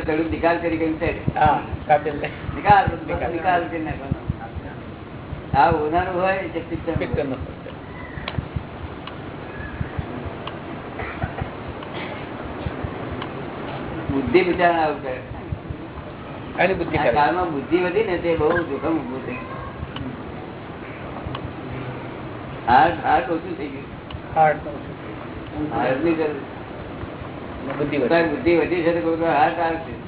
થોડું નિકાલ કરી ગયું છે હા કાપેલ ને. નિકાલ નિકાલ. કરી નાખવાનો આ ઉનાળું હોય કે પિક્ચર બુદ્ધિ બિચારા આવું કરે. એની બુદ્ધિ કાળમાં બુદ્ધિ વધી ને તે બહુ જોખમ ઉભું થઈ હાર્ટ હાર્ટ ઓછું થઈ ગયું. હાર્ટ નો ઓછું. હાર્ટની જરૂર. બુદ્ધિ વધે. છે તો આવશે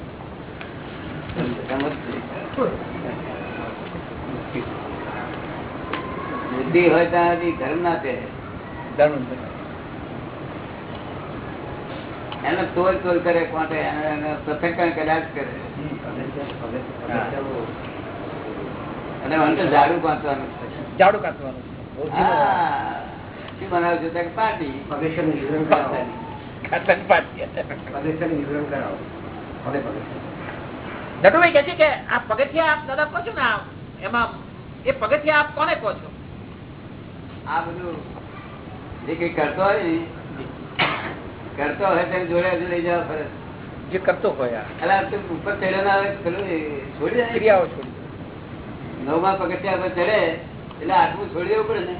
હોય ત્યાંથી ધર્મ ના ધર્મ છે. એને તોલ તોલ કરે કોટે એને એને પથ્થર કદાચ કરે અને મને ઝાડુ પાંચવાનું છે. ઝાડુ. હા. શું બનાવ્યું પાર્ટી કે છે કે આ પગથિયા આપ દાદા કહો છો ને એમાં એ પગથિયા આપ કોને કહો છો આ બધું જે કઈ કરતો હોય ને કરતો હોય તેને જોડે લઈ જવા ફરજ જે કરતો હોય આ ઉપર ચડ્યો ના હોય છોડી છોડી નવમાં પગથિયા પર ચડે એટલે આટલું છોડી દેવું પડે ને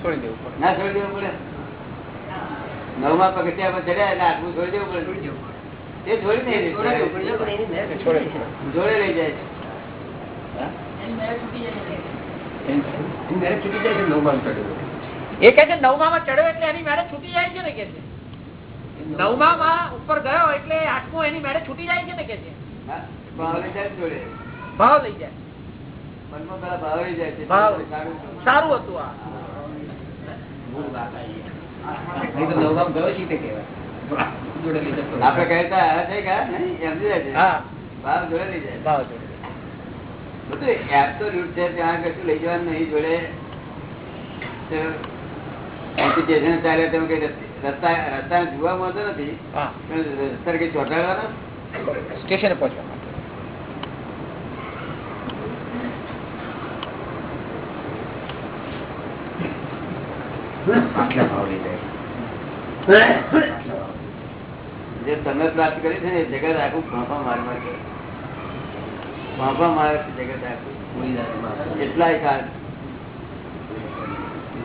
છોડી દેવું પડે ના છોડી દેવું પડે. નવમાં પગથિયા ચડ્યા એટલે આટલું છોડી દેવું પડે એ છોડી નહીં. જોડે લઈ જાય છે. હા? એની મેરેજ છૂટી જાય છે. નવમાં ચડ્યો. એ કે છે નવમા માં ચડ્યો એટલે એની મેરેજ છૂટી જાય છે ને કે છે? નવમા માં ઉપર ગયો એટલે આઠમું એની મેરેજ છૂટી જાય છે ને કે છે? હા, ભાવ લઈ જાય જોડે. ભાવ લઈ જાય. મનમાં પેલા ભાવ લઈ જાય છે. ભાવ. સારું. સારું હતું આ. તો ગયો છે લઈ જતો. આપડે કહેતા આ છે કે એમ જાય ભાવ જોડે લઈ જાય. ભાવ જોડે બધું absolute છે ત્યાં કશું લઈ જવાનું નહીં જોડે ચાલે તેમ કઈ રસ્તા રસ્તા જોવા મળતો નથી હા. રસ્તા કઈ ચોટાડવાનો? સ્ટેશને પહોંચવા માટે. આટલા ભાવ લઈ જાય. આટલા ભાવ. જે તમે પ્રાપ્ત કરી છે ને એ જગત આખું ફાંફા માર માર કરે ફાંફા મારે છે જગત આખું કેટલાય કાળ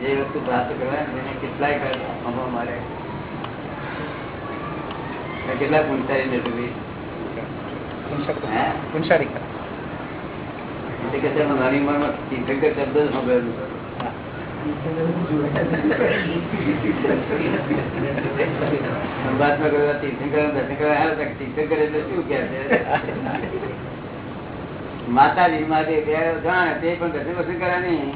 જે વસ્તુ પ્રાપ્ત કરવાય ને એને કેટલાય કાળ ફાંફા મારે અને કેટલા પુનસારી નથી ભાઈ પુનસારી- હે? પુનસારી કરે. એટલે કે છે નાની ઉંમરમાં તીર્થંકર શબ્દ જ સાંભળેલું માતાજી માટે જાણે તે પણ દર્શન બર્શન કરે નહીં.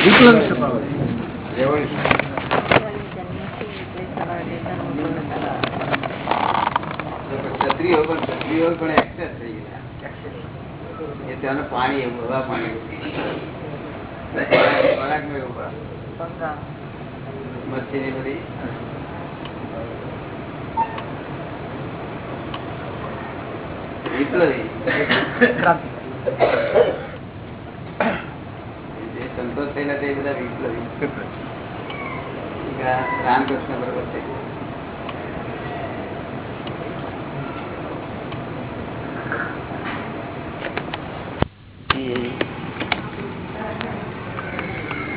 વિપ્લવી સ્વભાવ. ક્ષત્રિયો પણ ક્ષત્રિયો થઈ ગયા હવા પાણી બધી વિપ્લવી સંતોષ થયેલા તે બધા વિપ્લવી. રામકૃષ્ણ બરોબર છે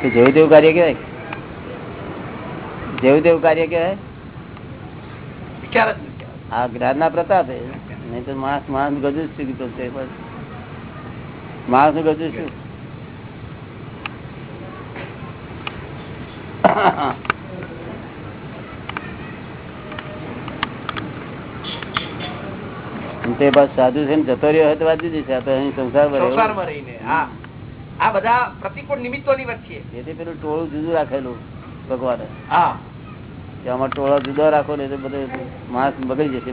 જેવું તેવું કાર્ય કેવાય જેવું તેવું કાર્ય કેવાય વિચાર જ નથી આવતો. આ જ્ઞાન ના પ્રતાપે નહીં તો માણસ માણસ ગજુ જ શું કરશે બસ માણસનું ગજુ શું તે બસ સાધુ છે ને જતો રહ્યો હોય તો વાત જુદી છે. અહીં સંસાર સંસારમાં રહીને આ બધા પ્રતિકૂળ નિમિત્તોની વચ્ચે. જેથી પેલું ટોળું જુદું રાખેલું ભગવાને. હા. આમાં ટોળા જુદા રાખો ને તો બધું માણસ બગડી જશે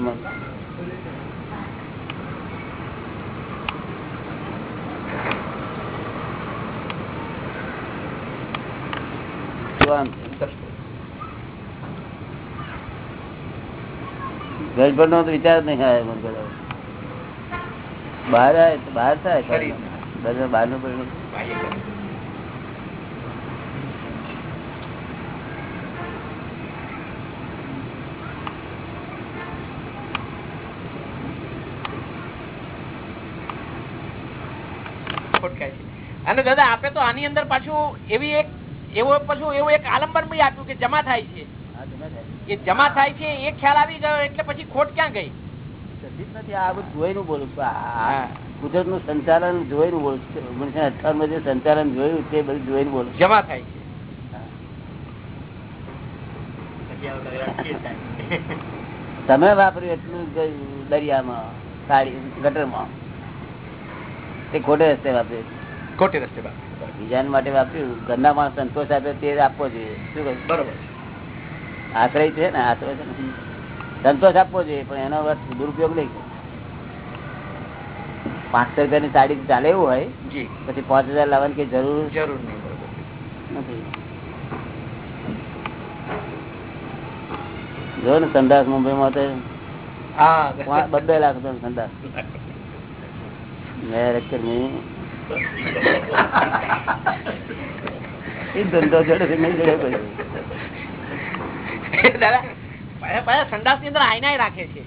ગજબડ નો તો વિચાર નહીં આવે મને. બહાર આવે તો બહાર થાય. બહારનું પરિણામ. અને દાદા આપે તો આની અંદર પાછું એવી એક એવો પાછું એવું એક આલંબન આપ્યું કે જમા થાય છે. એ જમા થાય છે એ ખ્યાલ આવી ગયો એટલે પછી ખોટ ક્યાં ગઈ? કદી નથી આ બધું જોઈને બોલું. છું. કુદરતનું સંચાલન જોઈને બોલું. છું. ઓગણીસો અઠ્ઠાવન જે સંચાલન જોયું તે બધું જોઈને બોલું. જમા થાય છે. તમે વાપર્યું એટલું દરિયામાં સાડી ગટરમાં. તે ખોટે રસ્તે વાપર્યું. ખોટે રસ્તે વાપર્યું. બીજા માટે વાપર્યું. ઘરના માણસ સંતોષ આપે તે આપવો જોઈએ. શું કહ્યું? બરોબર. આશ્રય છે ને? આશ્રય છે ને? સંતોષ આપવો જોઈએ પણ એનો અર્થ દુરુપયોગ નહીં પાંચસો રૂપિયાની સાડી ચાલે એવું હોય પછી પાંચ હજાર લાવવાની કઈ જરૂર જરૂર નહીં નથી. જો ને સંદાસ મુંબઈમાં તો બબે લાખ નો સંદાસ. ધંધો જોડે નહીં જોડે દાદા સંડાસની અંદર આઈના રાખે છે.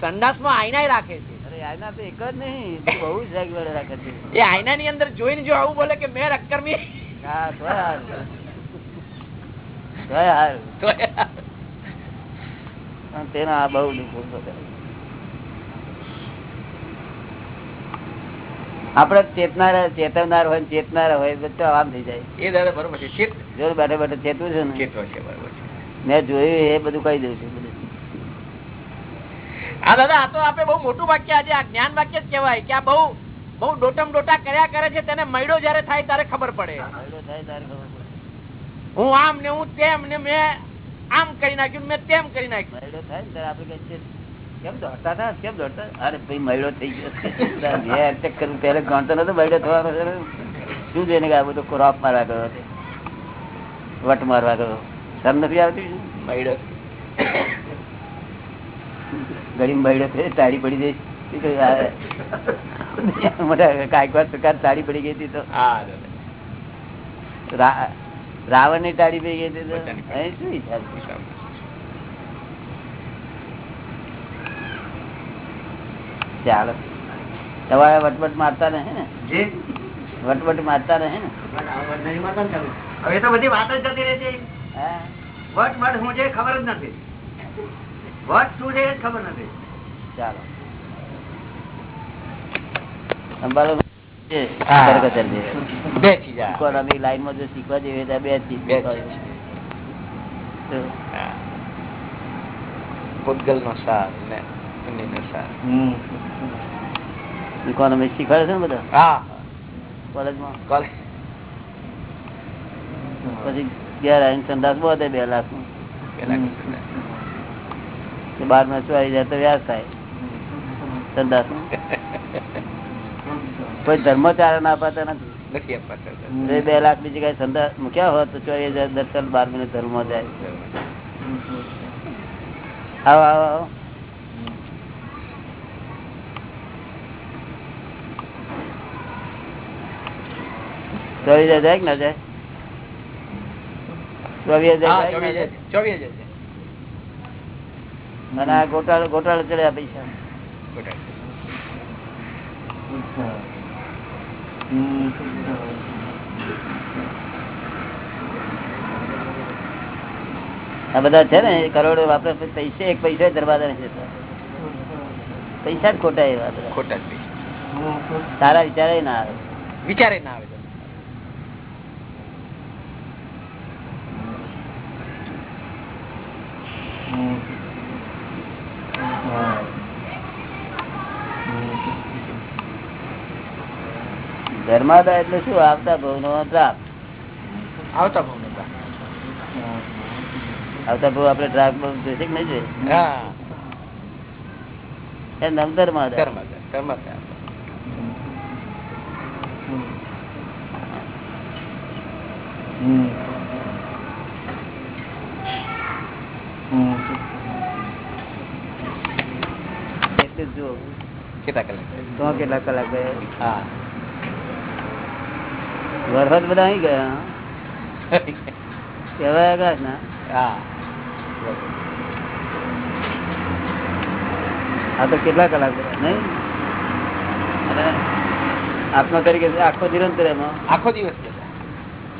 સંડાસમાં આઈના રાખે છે. અરે આના તો એક જ નહીં બહુ જ રાખે છે. એ આયના ની અંદર જોઈને જો આવું બોલે કે મેં હા. તો પણ તેના આ બહુ દુઃખ આપડે ચેતનાર ચેતવનાર હોય ચેતનારા હોય બધું આમ થઈ જાય. એ દાદા બરોબર છે. જો બેઠે બેઠે ચેતવું છે ને? ચેતવા છે બરોબર છે. મેં જોયું એ બધું કહી દઉં છું. હા દાદા આ તો આપે બહુ મોટું વાક્ય આજે આ જ્ઞાન વાક્ય જ કહેવાય કે આ બહુ બહુ ડોટમ ડોટા કર્યા કરે છે તેને મૈડો જયારે થાય ત્યારે ખબર પડે. હું આમ ને હું તેમ ને મેં આમ કરી નાખ્યું મેં તેમ કરી નાખ્યું. મૈડો થાય ને ત્યારે આપણે કહીએ કેમ દોડતા હતા? કેમ દોડતા અરે ભાઈ મૈડો થઈ ગયો. કર્યું ત્યારે જાણતો નતો મૈડો થવાનો ને. શું છે ને આ બધો ક્રોપ મારવા ગયો વટ મારવા ગયો? શરમ નથી આવતી ગરીબ તાળી પડી જઈ શું કહ્યું? આ- મોટા કાંઈક વાર સરકાર તાળી પડી ગઈ હતી તો. રાવણની તાળી પડી ગઈ હતી તો? અહીં શું હિસાબ ચાલો. તમારે વટવટ મારતા રહે ને? વટવટ મારતા રહે ને? હવે તો બધી વાત જ જતી રહે છે હા? વટ છે ખબર જ નથી. વટ શું છે ખબર નથી. ચાલો. સંભાળો. છે, હા. કરકસર છે. બે ચીજ આ. ઇકોનોમી જો શીખવા. તો. બે ચીજ નો સાર. શીખવાડે છે ને બધા? હા. કોલેજમાં? કોલેજ પછી ઘેર આવીને સંદાસ બોતે બે લાખનું બારમાં ચોરી જાય તો વ્યાજ થાય. સંદાસનું કોઈ ધર્મચારણ અપાતા. નથી બે લાખ બીજી કઈ સંદાસ મૂક્યા હોત તો ચોવીસ હજાર દર્શન બાર મહિને ધર્મ જાય. આવો આવો આવો. હજાર જાય કે ના જાય? ચોવીસ હજાર હજાર. અને આ ગોટાળો ગોટાળો ચડ્યા પૈસા. આ બધા છે ને કરોડો વાપરે પૈસે એક પૈસા દરવાજા નથી પૈસા જ ખોટા એવા ખોટા. સારા વિચારે ના આવે. વિચારે ના આવે દાદા. એટલે શું? આવતા ભવ નો ડ્રાપ આવતા ભાવ નતા. આવતા ભવ આપડે ડ્રાપ જોશે કે નહીં જોઈએ હા. એમ નામ ધર્માદા ધર્માદા, ધર્માદા. એટલે જો કેટલા કલાક? તો કેટલા કલાક હા. વરસાદ બધા અહીં ગયા? કેવાય ગયા ના? હા. આ તો કેટલા કલાક નહીં? અને આત્મા તરીકે આખો નિરંતર એમાં? આખો દિવસ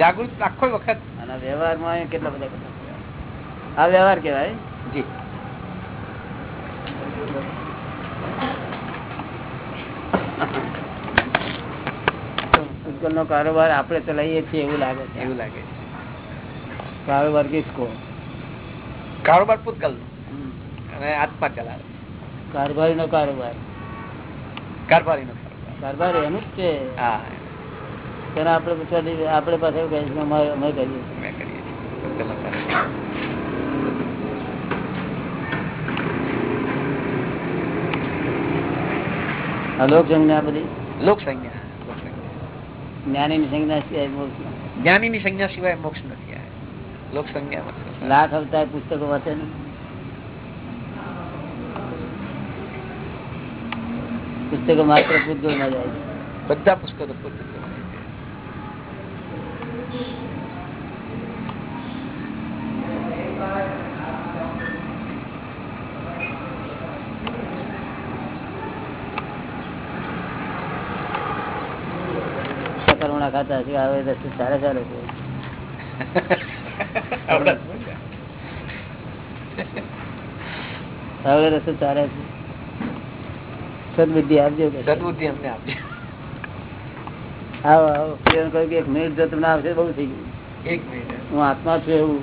જાગૃત આખો વખત. અને વ્યવહારમાં કેટલા બધા આ વ્યવહાર કેવાય જી. પૂતગલ નો કારોબાર આપણે ચલાવીએ છીએ એવું લાગે છે. એવું લાગે છે. કારોબાર કિસકો કારોબાર પૂતકલ અને આત્મા ચલાવે કારભારી નો કારોબાર. કારભારી નો કારોબાર એનું જ છે. હા. તેને આપણે પછી આપણે પાસે એવું કહીએ અમે કરીએ અમે કરીએ આ લોક સંજ્ઞા બધી? લોક સંજ્ઞા જ્ઞાની ની સંજ્ઞા સિવાય મોક્ષ નથી. જ્ઞાનીની સંજ્ઞા સિવાય મોક્ષ નથી લોક સંજ્ઞા લાખ અવતાર પુસ્તકો વાંચે ને પુસ્તકો માત્ર પૂતગલમાં જાય. બધા પુસ્તકો પૂતગલ કરુણા ખાતા છે હવે રસ્તે ચાલે ચાલે છે? હવે રસ્તો ચાલે છે? સદબુદ્ધિ આપજો સદબુદ્ધિ અમને આપજો. આવો આવો. પ્રિયને કહ્યું કે એક મિનિટ જો તમને આવશે બહુ થઈ ગયું. એક મિનિટ. હું આત્મા છું એવું.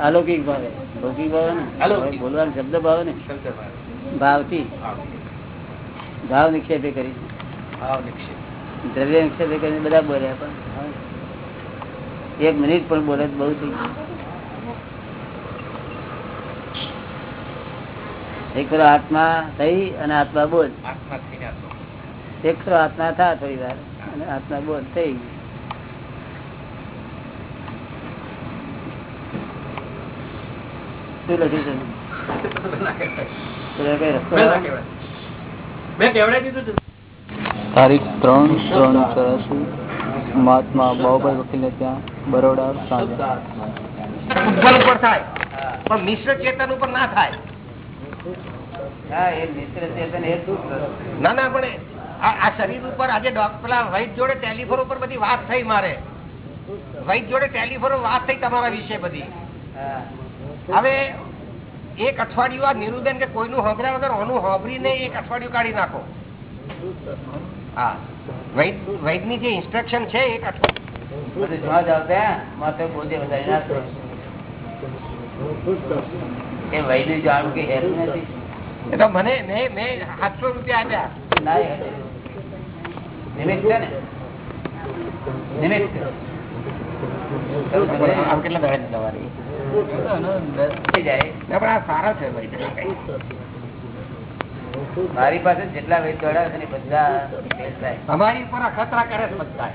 અલૌકિક ભાવે. લૌકિક ભાવે ને? બોલવાનો શબ્દ ભાવે ને? ભાવ. ભાવથી. ભાવ નિક્ષેપે કરી. ભાવ નિક્ષેપ. દ્રવ્ય કરીને બધા બોલ્યા પણ એક મિનિટ પણ બોલે બહુ થઈ એક કરો આત્મા થઈ અને આત્મા બોલ. એક કરો આત્મા થા થોડી વાર અને આત્મા બોલ થઈ શું લખ્યું છે? મેં કેવડાવી દીધું. તારીખ ત્રણ ત્રણ ચોરાસી મહાત્મા બાબુભાઈ વકીલે ત્યાં બરોડા સાંજે. ઉપર થાય. પણ મિશ્ર ચેતન ઉપર ના થાય. હા એ મિત્ર ચેતન એ દુઃખ ના ના પણ આ આ શરીર ઉપર આજે પેલા વૈદ જોડે ટેલિફોન ઉપર બધી વાત થઈ મારે. વૈદ જોડે ટેલિફોન વાત થઈ તમારા વિશે બધી. હવે એક અઠવાડિયું આ નિરુબેન કે કોઈનું હોભરા વગર ઓનું હોંભરીને એક અઠવાડિયું કાઢી નાખો. હા. વૈદની જે ઇન્સ્ટ્રક્શન છે એક સારા છે વૈદ. મારી પાસે જેટલા વેદ દોડાવે છે બધા તમારી ઉપર અખતરા કરે છે બધા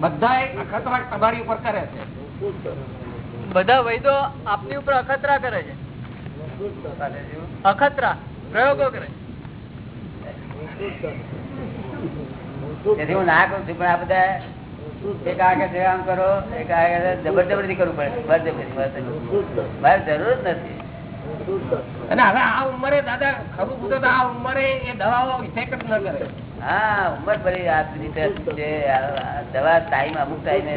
બધા અખતરા તમારી ઉપર કરે છે. બધા વૈદો આપની ઉપર અખતરા કરે છે. અખતરા પ્રયોગો કરે તેથી હું ના કરું છું પણ આ બધા એક આગળ કે આમ કરો એક આગળ કે કરવું પડે. બળજબરી. મારે જરૂર જ નથી. અને હવે આ ઉંમરે દાદા ખરું પૂછો તો આ ઉંમરે એ દવાઓ ઇફેક્ટ ન કરે. હા ઉંમર ભરી આ રીતે છે દવા ટાઈમ અમુક ટાઈમે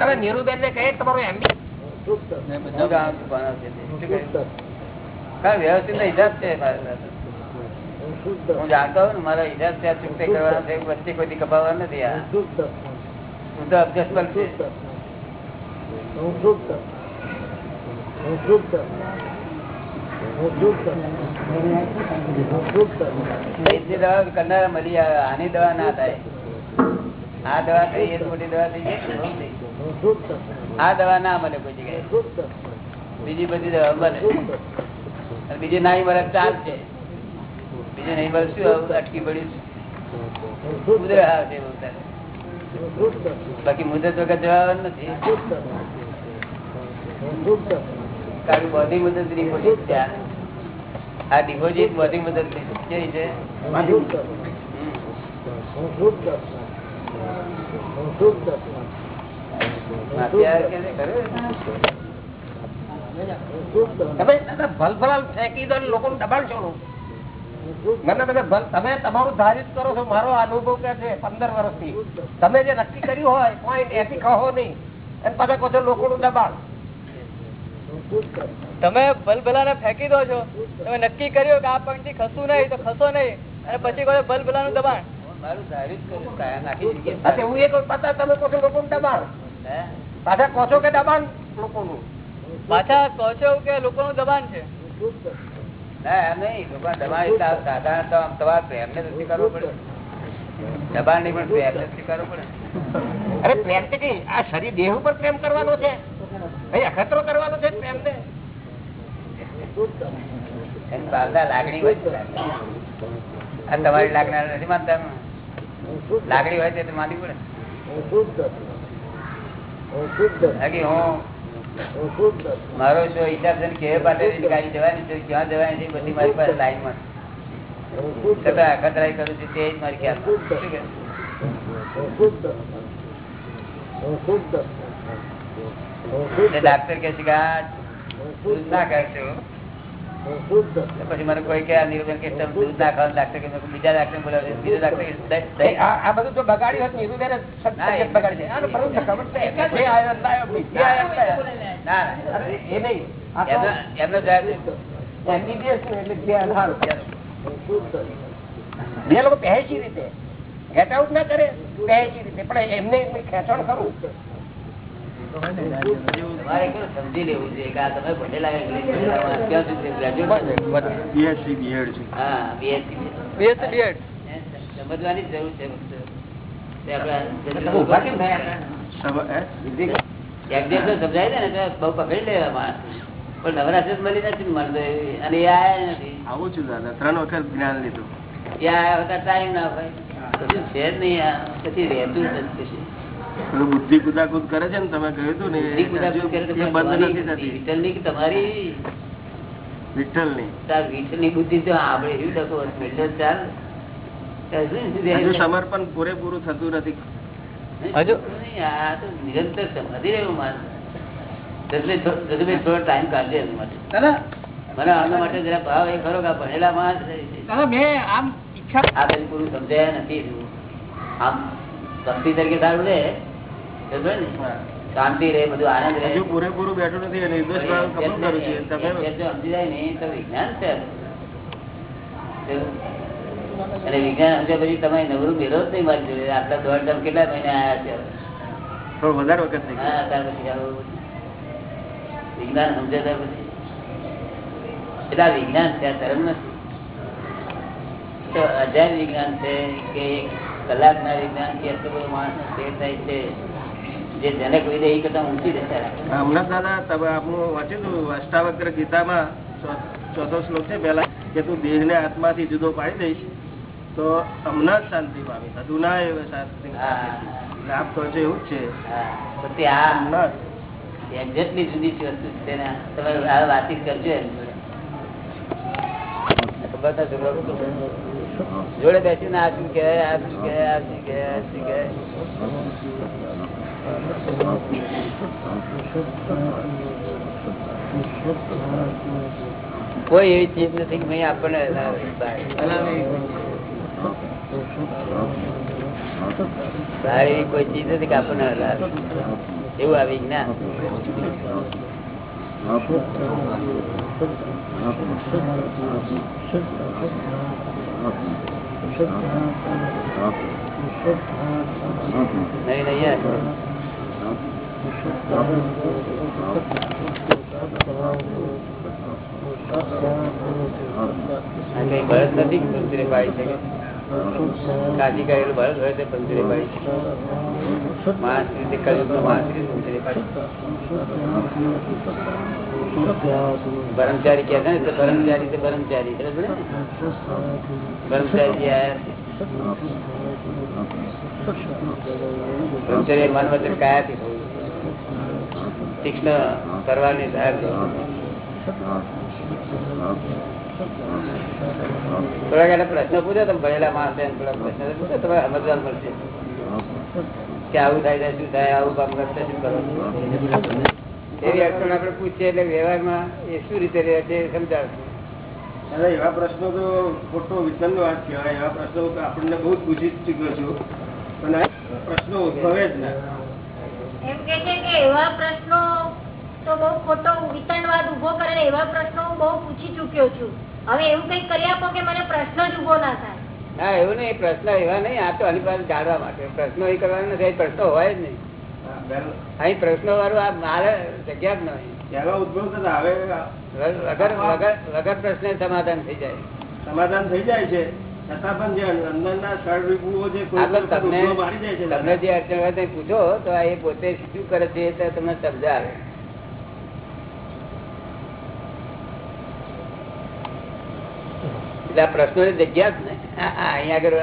તમે નીરુબેન ને કહે તમારું એમ છું. છે વ્યવસ્થિત નો હિસાબ છે. હું જાણતો હોઉં ને મારો હિસાબ ત્યાં ચૂકતે કરવાનો છે વચ્ચે કોઈ કપાવવાનો નથી આ. હું તો અભ્યાસ છે. ના થાય. આ દવા ના બીજી બધી દવા મળે બીજી નાઈ મળે ચાલ છે બીજી નહીં મળે શું અટકી પડ્યું છે. બાકી મુદત વગર જવાનું નથી. કારણ બોધી મદદની ખોટી છે આ. ડિપોઝિટ બધી મદદ કેવી છે? તમે ને તમારું ધારિત કરો છો મારો અનુભવ કે છે પંદર વર્ષથી. તમે જે નક્કી કર્યું હોય પોઈન્ટ એથી કહો નહીં. અને પાછા કહો છો લોકોનું દબાણ. તમે ભલભલાને ફેંકી દો છો તમે નક્કી કર્યું કે આ પંક્તિ ખસું નહીં તો ખસો નહીં અને પછી દબાણ કર્યું. કાયા નાખી દીધી. હા, તે હું એક પાછા તમે કહો છો લોકોનું દબાણ હે? પાછા કહો છો કે દબાણ લોકોનું પાછા કહો છો કે લોકોનું દબાણ છે એમ નહીં. લોકો દબાણ એટલે આ સાધારણ તો આમ તમારે પ્રેમને તો પડે. દબાણ નહીં પણ પ્રેમને સ્વીકારવું પડે. અરે પ્રેમ આ શરીર દેહ ઉપર પ્રેમ કરવાનો છે અહીં અખતરો કરવાનો છે તમારી લાગણી નથી માનતા લાગણી હોય તે માનવી પડે. મારો જો હિસાબ છે ને ગાડી જવાની છે ક્યાં જવાની છે બધી મારી પાસે લાઈનમાં છતાં અખતરાઈ કરું છું તે જ મારી ખ્યાલ શું કે? ડાક્ટર કે છે ના કરશો પછી મને કોઈ કે નિરૂપણ કે દૂધ ના ખાવ ડાક્ટર બીજા ડાક્ટર બોલાવે. બીજો ડાક્ટર આ બધું બગાડ્યું હોત એવું બેને બગાડી એ નહીં. એમનો જવાબ. એટલે જે લોકો પહેચી રીતે. ગેટ આઉટ ના કરે પહેચી રીતે. પણ એમને ખેંચણ ખરું? સમજી છે સમજાય ને બહુ પકડી લેવા માણસ પણ નવરાશ જ મળી નથી મળતો અને એ આયા નથી આવું છું દાદા. ત્રણ વખત જ્ઞાન લીધું એ આયા હતા ટાઈમ ના હોય. કશું છે નહીં. પછી રહેતું જ નથી. બુદ્ધિ કુદાકુદ કરે છે ને તમે કહ્યું હતું ને બુદ્ધિ કુદાકુદ કરે એ પણ બંધ નથી થતી વિઠ્ઠલની કે તમારી વિઠ્ઠલની વિઠ્ઠલની બુદ્ધિ તો આપણે એવી ડકો મેળવ્યો ચાલ? સમર્પણ પૂરેપૂરું થતું નથી હજુ? આ તો નિરંતર સમાધિ રહેવું મારે એટલે થો- જગદીશભાઈ થોડો ટાઈમ કાઢજે એના માટે મને આના માટે જરા ભાવ એ ખરો કે આ ભણેલા માણસ આ બધું પૂરું સમજાયા નથી. આમ ભક્તિ તરીકે સારું રહે ને? શાંતિ રહે બધું આનંદ રહે. હજુ પૂરેપૂરું બેઠું નથી અને નિર્દોષ કબૂલ કરું છું તમે સમજી જાય ને તો વિજ્ઞાન છે. અને વિજ્ઞાન સમજ્યા પછી તમે નવરું મેળો જ નહીં મારી જોડે. આટલા દોઢ તમે કેટલા મહિને આવ્યા છે? થોડો વધારે વખત નહીં. હા ત્યાર પછી વિજ્ઞાન સમજે ત્યાર પછી. એટલે આ વિજ્ઞાન છે ધર્મ નથી. તો હજાર વિજ્ઞાન છે કે કલાકના વિજ્ઞાન કે એટલો બધો માણસ ફેર થાય છે. જે જેને કોઈ એ કરતા ઊંચી દશા હમણાં દાદા તમે આપણું વાંચ્યું અષ્ટાવક્ર ગીતામાં ચોથો શ્લોક છે પેલા કે તું દેહ ને આત્મા જુદો પાડી દઈશ તો હમણાં જ શાંતિ પામી. હતું ના શાંતિ. હા. એટલે આપ એવું જ છે. હા આ હમણાં એક્ઝેક્ટલી જુદી વસ્તુ. છે ને તમે આ વાતચીત કરજો એમ. જોડે બેસીને આ શું કે આ શું કે આ શું કે આ શું કહેવાય કોઈ એવી ચીજ નથી કે આપણને સારી એવી કોઈ ચીજ નથી કે આપણને એવું આવી ના નહીં નહીં યાર. આ કઈ બળદ નથી કે પંજરે પાડી શકે કાશી કરેલું બળદ હોય તો પંજરે પાડી શકે માણસ રીતે કર્યું તો માણસ રીતે પંજરે પાડી બ્રહ્મચારી કહે છે ને તો બ્રહ્મચારી તો બ્રહ્મચારી બરાબર ને? બ્રહ્મચારી આયા બ્રહ્મચર્ય મન વચન કાયાથી થવું તીક્ષ્ણ કરવાની એને પ્રશ્ન પૂછો, તમે ભણેલા માણસ પ્રશ્ન પૂછો, તમારે સમજવા પડશે કે આવું થાય શું થાય, આવું કામ કરશે શું કરો. એવી અડચણ આપણે પૂછીએ એટલે વ્યવહારમાં એ શું રીતે રહે છે સમજાવશું. એવા પ્રશ્નો તો ખોટો વિજ્ઞાન વાત કહેવાય. એવા પ્રશ્નો આપણને બહુ પૂછી ચૂક્યો છું. પણ પ્રશ્નો ઉદભવે જ ના. એમ કે છે કે એવા પ્રશ્નો તો બહુ ખોટો વિતંડવાદ ઊભો કરે ને એવા પ્રશ્નો હું બહુ પૂછી ચૂક્યો છું. હવે એવું કંઈક કરી આપો કે મને પ્રશ્ન જ ઊભો ના થાય. ના એવું નહીં પ્રશ્ન એવા નહીં આ તો આની પાસે જાણવા માટે. પ્રશ્નો એ કરવાના નથી પ્રશ્નો હોય જ નહીં. અહીં પ્રશ્નો વાળું આ મારે જગ્યા જ નહીં. વગર વગર વગર પ્રશ્ને સમાધાન થઈ જાય. સમાધાન થઈ જાય છે. કોઈ તમને. જે અડચણ હોય તે પૂછો તો એ પોતે શું કરે છે તમને સમજાવે. એટલે આ પ્રશ્નોની જગ્યા જ ને અહીંયા આગળ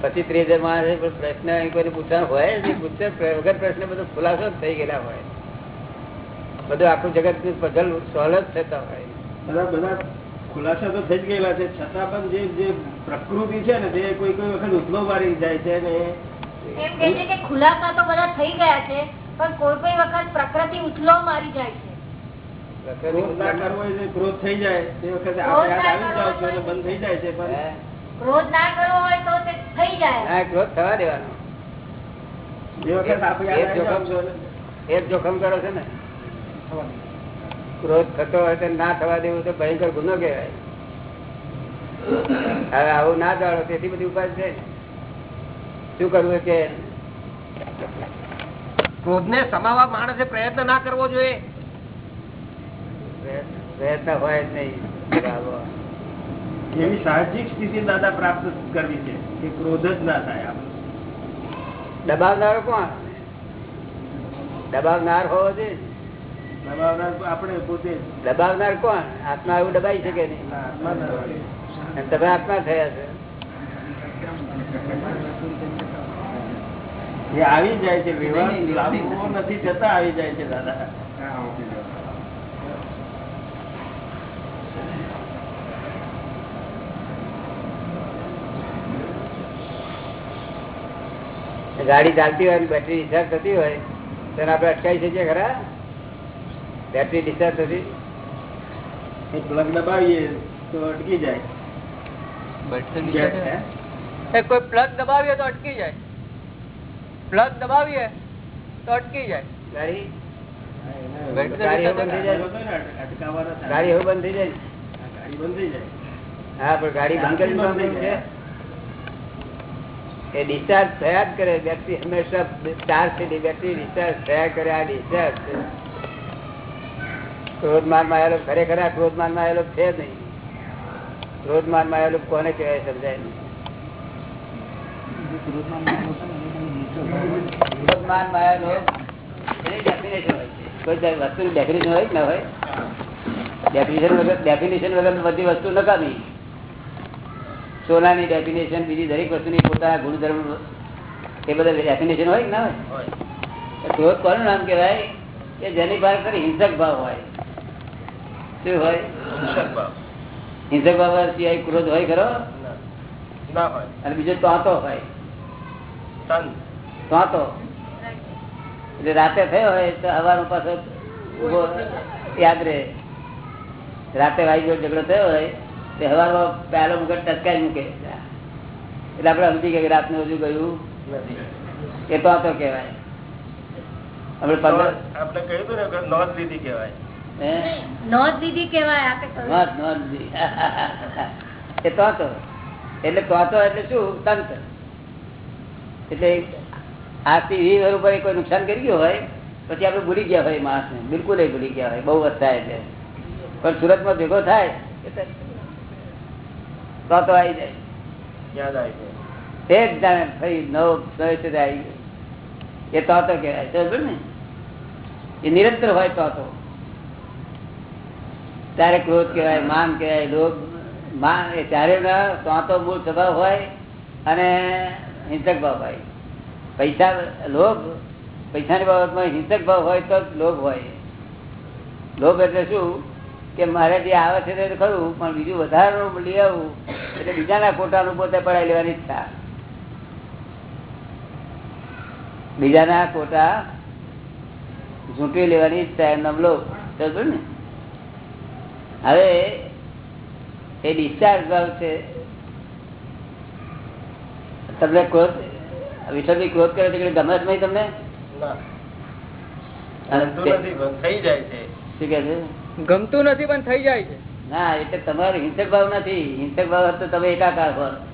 પછી ત્રીસ હજાર માણસ પ્રશ્ન પૂછવાનો હોય જ પૂછશે વગર પ્રશ્ન બધો ખુલાસો જ થઈ ગયેલા હોય. બધું આખું જગત પઝલ સોલ્વ જ થતા હોય. બધા બધા ખુલાસા તો થઈ જ ગયેલા છે. છતાં પણ જે જે પ્રકૃતિ છે ને તે કોઈ કોઈ વખત ઉદ્ભવ મારી જાય છે ને એમ કે છે કે ખુલાસા તો બધા થઈ ગયા છે પણ કોઈ કોઈ વખત પ્રકૃતિ ઉથલો મારી જાય છે. ક્રોધ થઈ જાય. તે વખતે આપણે બંધ થઈ જાય છે પણ ક્રોધ ના કરવો હોય તો તે થઈ જાય. ના ક્રોધ થવા દેવાનો. જે વખત આપણે એ એ જોખમ કરો છો ને. ક્રોધ થતો હોય તો ના થવા દેવું તો ભયંકર ગુનો કહેવાય. હવે આવું ના જાણો તેથી બધી ઉપાય છે શું કરવું કે ક્રોધને સમાવા માણસે પ્રયત્ન ના કરવો જોઈએ. પ્રયત્ન હોય જ નહીં. એવી સાહજિક સ્થિતિ દાદા પ્રાપ્ત કરવી છે કે ક્રોધ જ ના થાય આપણે દબાવનારો કોણ? દબાવનાર હોવો જોઈએ. આપણે પોતે દબાવનાર કોણ? આત્મા એવું દબાઈ શકે નહીં. તમે આત્મા થયા છે. એ આવી જાય છે નથી. જતા આવી જાય છે દાદા. ગાડી ચાલતી હોય બેટરી રિચાર્જ થતી હોય તેને આપડે આપણે અટકાવી શકીએ ખરા? બેટરી ડિસ્ચાર્જ થતી? એ પ્લગ દબાવીએ તો અટકી જાય. હે? એ કોઈ પ્લગ દબાવીએ તો અટકી જાય. પ્લગ દબાવીએ તો અટકી જાય. ગાડી? બેટરી તો ગાડી ડિસ્ચાર્જ બંધ થઈ જાય? હતો ને અટ- અટકાવવાના થાય. ગાડી એવું બંધ થઈ જાય? ને? હા, ગાડી બંધ થઈ જાય. હા પણ ગાડી બંધ કરી બંધ થઈ છે. જાય. એ ડિસ્ચાર્જ થયા જ કરે. બેટરી હંમેશા ચાર્જ થયેલી બેટરી ડિસ્ચાર્જ થયા કરે. આ ડિસ્ચાર્જ છે. ક્રોધમાનમાં આવેલો ખરેખર આ ક્રોધમાનમાં આવેલો છે જ નહીં. ક્રોધમાનમાં આવેલું કોને કહેવાય સમજાય ક્રોધમાનમાં આવેલો એની definition હોય છે. કોઈ જા- વસ્તુની ડેફિનેશન હોય કે હોય? ડેફિનેશન વગર ડેફિનેશન વગર બધી વસ્તુ નકામી. સોનાની ડેફિનેશન બીજી દરેક વસ્તુની પોતાના ગુણધર્મ એ બધા ડેફિનેશન હોય ના હોય? ક્રોધ કોનું નામ કહેવાય? કે જેની પાસે હિંસક ભાવ હોય. શું હોય? હિંસક ભાવ સિવાય ક્રોધ હોય ખરો? ના હોય. અને બીજો ત્વાતો હોય. ત્વાતો. એટલે રાતે થયો હોય તો હવાનો પાછો યાદ રહે. રાતે વાઈ ગયો ઝઘડો થયો હોય તે હવાનો પહેલો મુગટ ટચકાઈ મૂકે. એટલે આપણે સમજી ગયા કે રાતને હજુ ગયું એ તો કહેવાય. આપણે આપણે કહ્યું ને નોંધ લીધી કહેવાય? નોંધ લીધી કેવાય નોંધ નોંધ એ તો તો એટલે તો તો એટલે શું? તંત્ર એટલે આજથી વીસ વર્ષ ઉપર કોઈ નુકસાન કરી ગયું હોય પછી આપણે ભૂલી ગયા હોય માણસને. બિલકુલ ભૂલી ગયા હોય. બહુ વધતા એટલે પણ સુરતમાં ભેગો થાય તો તો આવી જાય. યાદ આવી જાય. તે જાણે ફરી નવો આવી ગયો. એ તો તો કહેવાય. ને? એ નિરંતર હોય તો તો. ત્યારે ક્રોધ કહેવાય, માન કહેવાય, લોભ. માન એ ના, તો તો મૂળ સ્વભાવ હોય અને હિંસક ભાવ હોય. પૈસા, લોભ, પૈસાની બાબતમાં હિંસક ભાવ હોય તો લોભ હોય. લોભ એટલે શું? કે મારે જે આવે છે તે ખરું, પણ બીજું વધારાનું લઈ આવું, એટલે બીજાના કોટાનું પોતે પડાવી લેવાની ઈચ્છા. બીજાના કોટા ઝૂંટવી લેવાની ઈચ્છા એમનો લોભ. ને? હવે એ ડિસ્ચાર્જ ભાવ છે તમને ક્રોધ વિઠ્ઠલભાઈ ક્રોધ કરે છે કે ગમે જ નહીં તમને? ના. અને બનતું તે- નથી પણ થઈ જાય છે. શું કે છે? ગમતું નથી પણ થઈ જાય છે. ના એટલે તમારો હિંસક ભાવ નથી. હિંસક ભાવ હોત તો તમે એકાકાર હો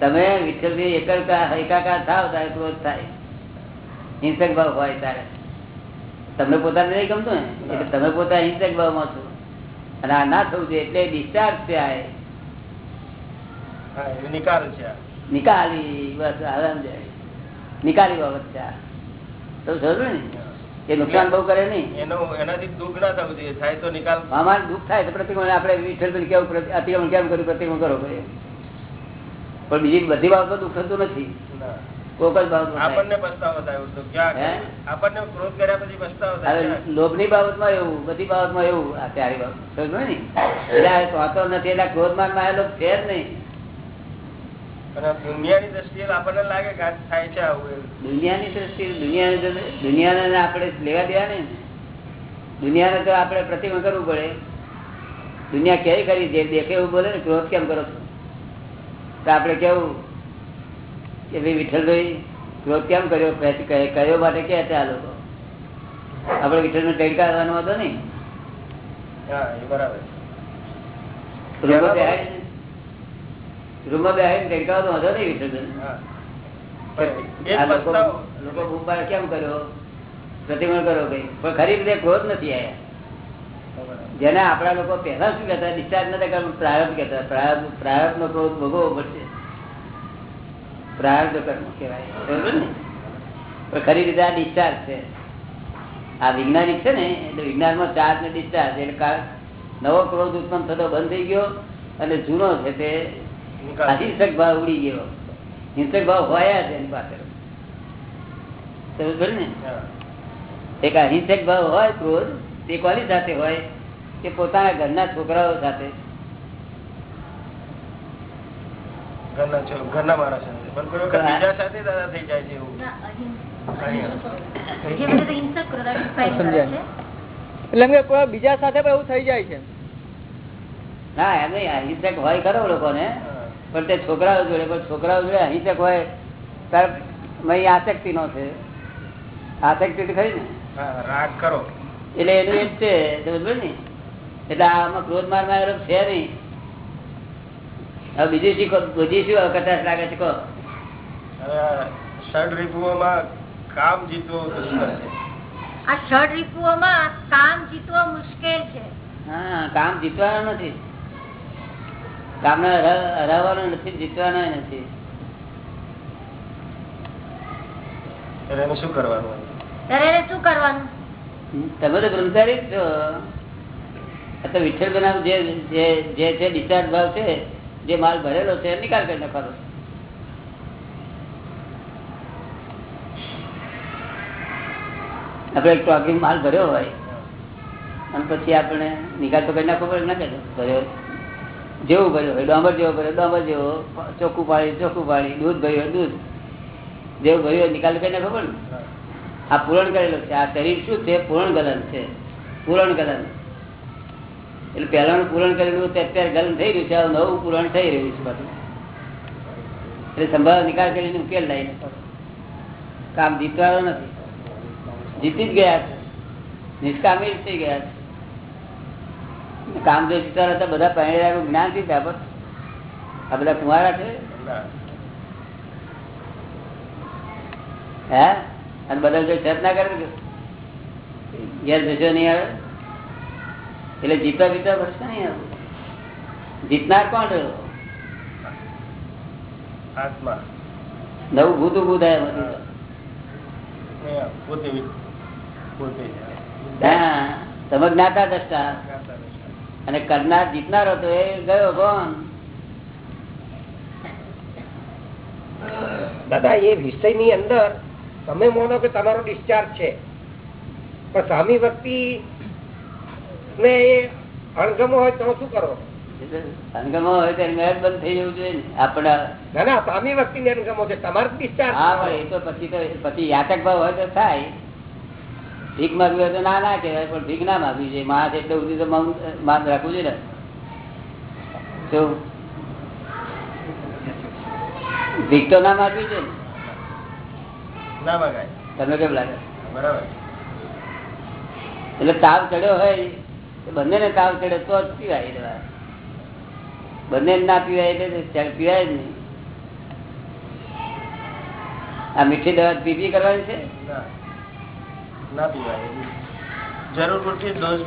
તમે વિઠ્ઠલભાઈ એકાકાર એકાકાર થાવ ત્યારે ક્રોધ થાય. હિંસક ભાવ હોય ત્યારે. તમને પોતાને નહીં ગમતું ને? એટલે તમે પોતા હિંસક ભાવમાં છો. અને આ ના થવું જોઈએ એટલે ડિસ્ચાર્જ છે આ. નિકાલ છે નિકાલી બસ આરામ જાય નિકાલી બાબત છે તો જરૂર ને? એ નુકસાન બહુ કરે નહીં? એનું એનાથી દુઃખ ના થવું જોઈએ થાય તો નિકાલ. અમારે દુઃખ થાય તો પ્રતિક્રમણ આપણે વિઠ્ઠલ કેવું અતિક્રમણ કેમ કર્યું પ્રતિક્રમણ કરો પણ બીજી બધી બાબતો દુઃખ થતું નથી. લોભની બાબતમાં એવું બધી બાબતમાં એવું આ બાબત. ને? એટલે નથી એટલે ક્રોધમાનમાં આવેલો છે જ નહીં. દુનિયાની દ્રષ્ટિએ આપણને લાગે થાય છે આવું દુનિયાની દ્રષ્ટિએ દુનિયાને દુનિયાને આપણે લેવા દેવા ને. દુનિયાને તો આપણે પ્રતિમા કરવું પડે. દુનિયા કેવી કરી જે દેખે એવું બોલે ને ક્રોધ કેમ કરો છો? તો આપણે કેવું કે ભાઈ વિઠ્ઠલભાઈ ક્રોધ કેમ કર્યો? કયો માટે કે હતા આ લોકો? આપડે વિઠ્ઠલ નો હતો આવવાનો હા એ રૂમમાં રૂમમાં બેહાડીને હતો નહીં વિઠ્ઠલભાઈ હા. પણ એ આ જ લોકો લોકો કેમ કર્યો? પ્રતિક્રમણ કરો ભાઈ. પણ ખરી રીતે ક્રોધ નથી આવ્યા જેને આપણા લોકો પહેલા શું કહેતા? ડિસ્ચાર્જ નથી કરવું પ્રારબ્ધ કહેતા. પ્રારબ્ધ પ્રારબ્ધ નો ક્રોધ ભોગવવો પડશે. પ્રારબ્ધ કર્મ કહેવાય. બરોબર ને? પણ ખરી રીતે આ ડિસ્ચાર્જ છે. આ વૈજ્ઞાનિક છે ને એટલે વિજ્ઞાનમાં ચાર્જ ને ડિસ્ચાર્જ એટલે નવો ક્રોધ ઉત્પન્ન થતો બંધ થઈ ગયો અને જૂનો છે તે અહિંસક ભાવ ઉડી ગયો. હિંસક ભાવ હોય જ એની પાસે ને? એક અહિંસક ભાવ હોય ક્રોધ તે કોની સાથે હોય? કે પોતાના ઘરના છોકરાઓ સાથે. ઘરના માણસ બીજા સાથે દાદા થઈ જાય છે એવું. એટલે બીજા સાથે પણ એવું થઈ જાય છે. ના એમ નહીં અહિંસક હોય ખરો લોકોને. પણ તે છોકરાઓ જોડે પણ છોકરાઓ જોડે અહિંસક હોય ત્યારે મય આસક્તિ નો છે. આસક્તિ તો ખરી ને. રાગ કરો. એટલે એનું એ જ છે એટલે આમાં ક્રોધ મારમાં છે નહીં. હવે બીજું શું બીજી શું કટાશ લાગે છે કહો. ષડ રિપુઓમાં કામ જીતવું દુષ્કર છે. આ ષડ રિપુઓમાં કામ જીતવો મુશ્કેલ છે. હા કામ જીતવાનું નથી. કામને હરાવવાનો નથી જીતવાનો નથી. એને શું કરવાનું એને શું કરવાનું? તમે તો બ્રહ્મચારી જ છો. તો વિઠ્ઠલ બનાવ જે જે જે છે ડિસ્ચાર્જ ભાવ છે. જે માલ ભરેલો છે નિકાલ કરી નાખવાનો. આપણે એક ટોકિંગ માલ ભર્યો હોય, અને પછી આપણે નિકાલ તો કરી નાખવો પડે, ના કે ભર્યો જેવું ભર્યો હોય ડોંબર જેવો ભર્યો ડોંબર જેવો, ચોખ્ખું પાણી ચોખ્ખું પાણી દૂધ ભર્યું દૂધ. જેવું ભર્યું હોય, નિકાલ કરી નાખવો પડે આ પૂરણ કરેલો છે, આ શરીર શું છે? પૂરણ ગલન છે. પૂરણ ગલન. એટલે પહેલાનું પૂરણ કરેલું અત્યારે ગલન થઈ રહ્યું છે, હવે નવું પૂરણ થઈ રહ્યું છે બધું. એટલે સંભાળ નિકાલ કરીને ઉકેલ લાવીને કામ જીતવાનો નથી. જીતી જ ગયા છે. નિષ્કામી થઈ ગયા છે. કામ જો જીતવા હતા, બધા પહેરેલાનું જ્ઞાનથી આ બધા કુંવારા છે? હે? અને બધા જો છત ના કરે ઘેર જશો નહીં આવે? એટલે જીતા જીતા પડશે નહીં આવે? જીતનાર કોણ રહ્યો? આત્મા. નવું ભૂત ઉભું થાય તમે જ્ઞાતા દ્રષ્ટા. અને કરનાર જીતનારો તો એ ગયો કોણ? દાદા એ વિષયની અંદર તમે માનો કે તમારો ડિસ્ચાર્જ છે. પણ સામી વ્યક્તિ ને એ અણગમો હોય તો શું કરો? અણગમો હોય તો મેળ બંધ થઈ જવું જોઈએ ને આપણા ના ના પામી વ્યક્તિ અણગમો છે તમારો ડિસ્ચાર્જ હા પણ એ તો પછી તો પછી યાચક ભાવ હોય તો થાય. ભીખ માગવી હોય તો ના ના કહેવાય પણ ભીખ ના માગવી જોઈએ માસ એટલે સુધી તો મૌન રાખવું જોઈએ ને. શું? ભીખ તો ના માગવી જોઈએ ને. ના માગાય. તમને કેમ લાગે? બરાબર. એટલે તાવ ચડ્યો હોય તો બંનેને તાવ ચડે તો જ પીવાય દવા. બંને ના પીવાય એટલે પીવાય જ નહીં. આ મીઠી દવા પીપી કરવાની છે? ના. ના પીવાય જરૂર પૂરતી ડોઝ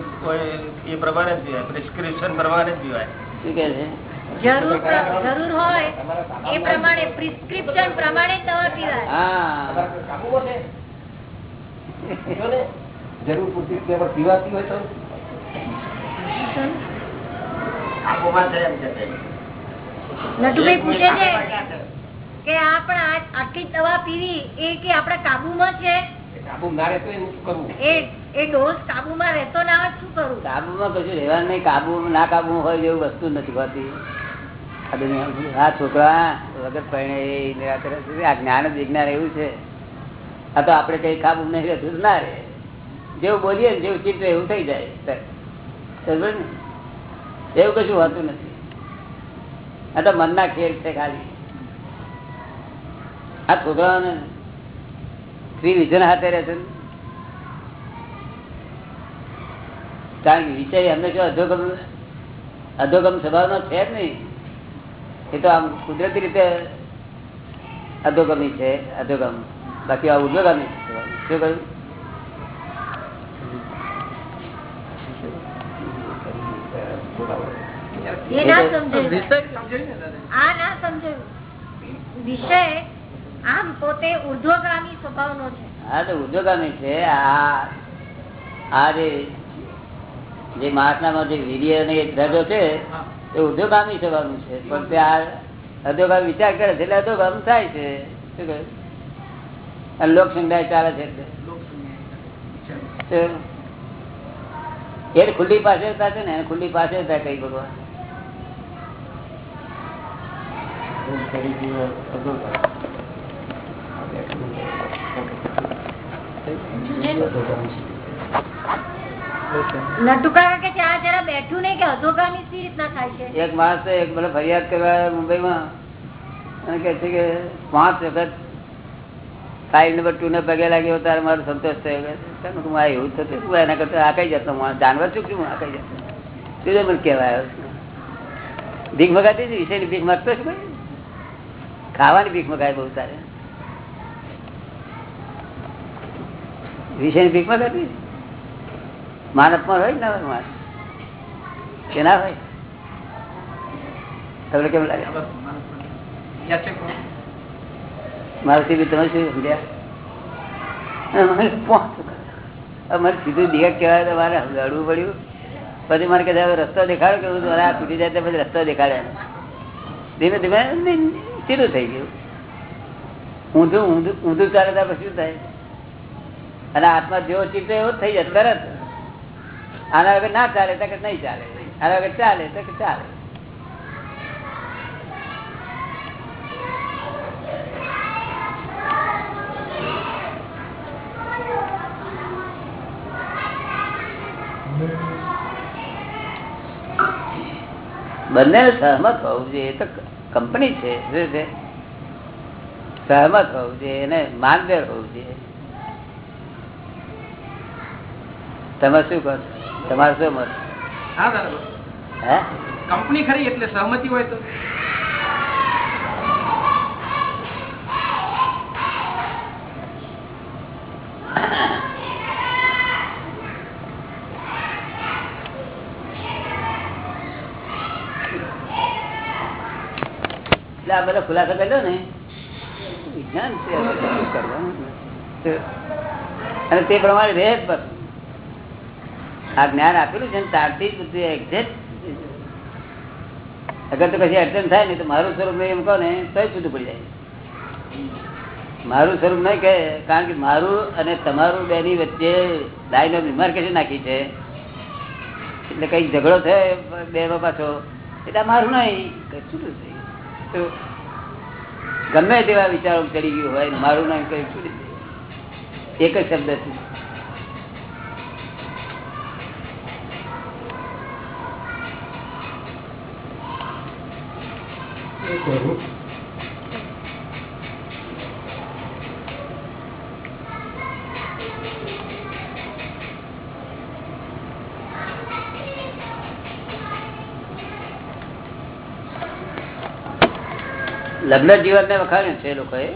એ પ્રમાણે પીવાય. પ્રિસ્ક્રિપ્શન પ્રમાણે પીવાય. શું કે છે? જરૂર જરૂર હોય એ પ્રમાણે પ્રિસ્ક્રિપ્શન પ્રમાણે દવા પીવાય. હા. ને, જરૂર પૂરતી પીવાતી હોય તો. નટુભાઈ પૂછે છે કે આ પણ આટલી દવા પીવી એ કે આપણા કાબુમાં છે? કાબુ ના રહેતો શું કરવું? એ એ ડોઝ કાબુમાં રહેતો ના હોય શું કરવું? કાબુમાં કશું રહેવાનું નહીં. કાબુ ના કાબુ હોય જેવું વસ્તુ નથી હોતી. હા છોકરા વગર પરણે આ જ્ઞાન જ વિજ્ઞાન એવું છે. આ તો આપણે કઈ કાબુ નહીં રહેતું ના રહે. જેવું બોલીએ ને જેવું ચિત્ર એવું થઈ જાય? એવું કશું હોતું નથી. આ તો મનના ખેર છે ખાલી. આ છોકરાઓને સ્ત્રી વિજન હાથે રહે કારણ કે વિષય જો અધોગમ અધોગમ સ્વભાવનો છે જ નહીં. એ તો આમ કુદરતી રીતે અધોગમી છે, અધોગમ. બાકી આ ઉદ્યોગમી શું કહ્યું? એ ના આ ના સમજાયું. વિષય આમ પોતે ઉર્ધ્વગામી સ્વભાવનો છે. હા તો ઉદ્યોગામી છે. આ આ જે જે મહાત્મામાં જે વીર્ય અને એ છે એ ઉદ્યોગામી થવાનું છે. પણ તે આ અધોગામ વિચાર કરે છે એટલે અધોગામ થાય છે. શું અને લોક સંગ્રહ ચાલે છે એટલે. ખુલ્લી પાસે હતા છે ને ખુલ્લી પાસે હતા કઈ ભગવાન? નટુકા કે છે આ જરા બેઠું નહીં કે અધોગામી સી રીતના થાય છે? એક માણસ એક મને ફરિયાદ કરવા મુંબઈમાં. અને કે છે કે પાંચ વખત ફાઇલ નંબર ટુ ને પગે લાગ્યો ત્યારે મારો સંતોષ થયો. કે હું આ એવું જ થતું હું એના કરતા આ કઈ જતો જાનવર છું કે હું આ કઈ જતો? તું મને કહેવાય. ભીખ મગાતી હતી વિષયની ભીખ માગતો છું કોઈ ખાવાની ભીખ મગાય બહુ તારે વિષયની ભીખ મગાવી માન અપમાન હોય ના હોય માન કે ના હોય? તમને કેમ લાગે? મારાથી બી તમે શું સમજ્યા? અમારે સીધું દિયક કહેવાય તો મારે લડવું પડ્યું. પછી મારે કે રસ્તો દેખાડો. કે આ તૂટી જાય તો પછી રસ્તો દેખાડે. ધીમે ધીમે સીધું થઈ ગયું. ઊંધું ઊંધું ઊંધું ચાલે ત્યાં પછી થાય? અને આત્મા જેવો ચિત્ત એવો થઈ જાય, તરત. આના વગર ના ચાલે તો કે નહીં ચાલે. આના વગર ચાલે તો કે ચાલે. બંને સહમત હોવું જોઈએ તો કંપની છે શું છે સહમત હોવું જોઈએ એને માનદેર હોવું જોઈએ. તમે શું કહો તમારે શું મત? કંપની ખરી એટલે સહમતિ હોય તો? બધા ખુલાસા કર્યો ને. વિજ્ઞાન અને તે પ્રમાણે રહે જ બસ. આ જ્ઞાન આપેલું છે ત્યારથી જ બધું એક્ઝેક્ટ અગર તો પછી અડચણ થાય ને, તો મારું સ્વરૂપ નહીં એમ કહો ને તો છૂટું પડી જાય. મારું સ્વરૂપ નહીં કહે, કારણ કે મારું અને તમારું બેની વચ્ચે લાઈન ઓફ ડિમાર્કેશન નાખી છે? એટલે કંઈક ઝઘડો થયો બે પાછો. એટલે મારું નહીં. નથી તો ગમે તેવા વિચારો ચડી ગયું હોય મારું નામ કઈ એક જ શબ્દ છે. લગ્ન જીવન ને વખાણ્યું છે લોકોએ.